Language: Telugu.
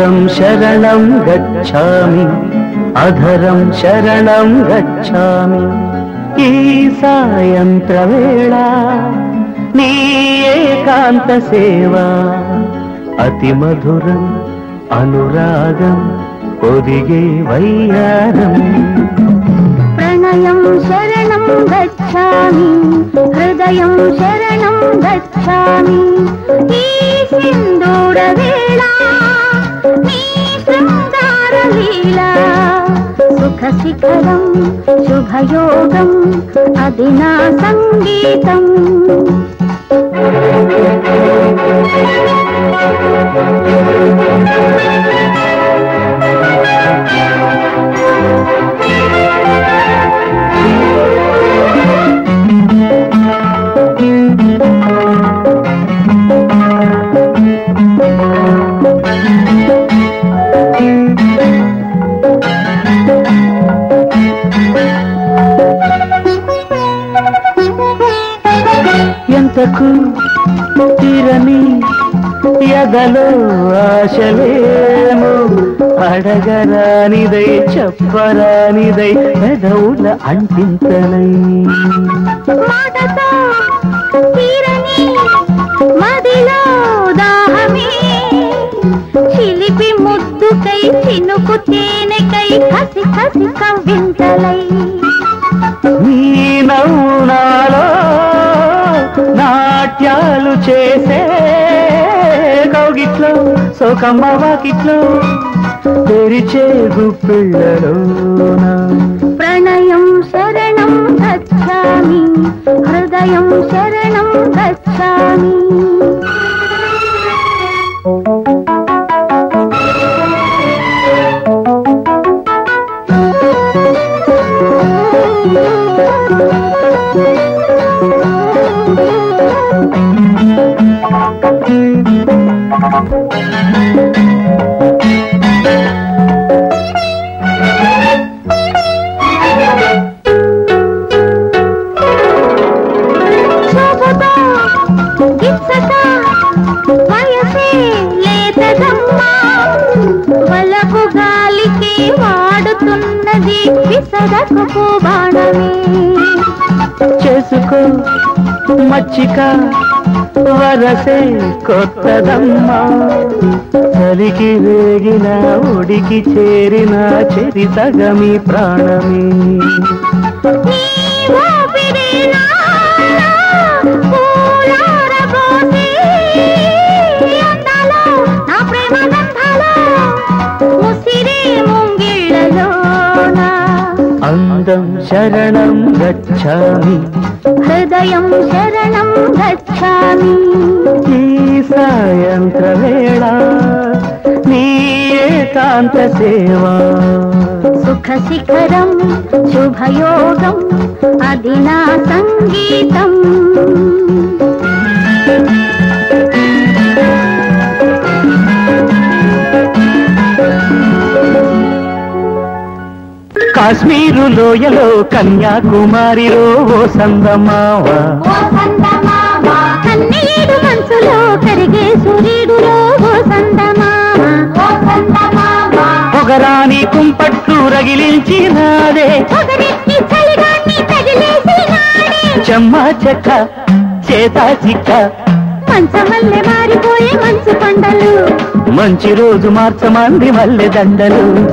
అధరం శరణం గచ్చామి అధరం శరణం గచ్చామి. ఈ సాయంత్ర వేళ నీ ఏకాంత సేవ అతి మధురం అనురాగం పొదిగే వయ్యారం. ప్రణయం శరణం గచ్చామి హృదయం శరణం గచ్చామి. ఈ సింధూర వేళ शिखरं शुभयोगम् अधुना सङ्गीतम् Thank you. ఎంతకు తిరని ఎదలో ఆశలేము అడగరానిదై చెప్పరానిదై పెదవుల అంటింతలై. చిలిపి ముద్దుకై చినుకు తేనెకై కసి కసి కవ్వింది వాకిట్లో సోకమ్మ వాకిట్లో తెరిచే గుప్పిళ్ళలోన ప్రణయం శరణం గచ్చామి హృదయం శరణం గచ్చామి Thank you. వలకు గాలికి వాడుతున్నది విసరకు బాణమే చేసుకో మచ్చిక వరసే కొత్తదమ్మా. చలికి వేగిన ఉడికి చేరిన చెరి ప్రాణమే. शरणम् गच्छामि। हृदयं शरणं गच्छामि। सायङ्क्रमेणा नितान्तसेवा सुखशिखरं शुभयोगम् अदिना सङ्गीतम्। కాశ్మీరు లోయలో కన్యాకుమారిలో ఓ సందమావ. కన్నీడు మనసులో కరిగే సూర్యుడులో ఓ సందమామ పొగరాని కుంపట్లు నాడే. చెమ్మ చెక్క చేత చిక్క. మారిపోయే మంచు కొండలు. మంచి రోజు మార్చమంది మల్లె దండలు.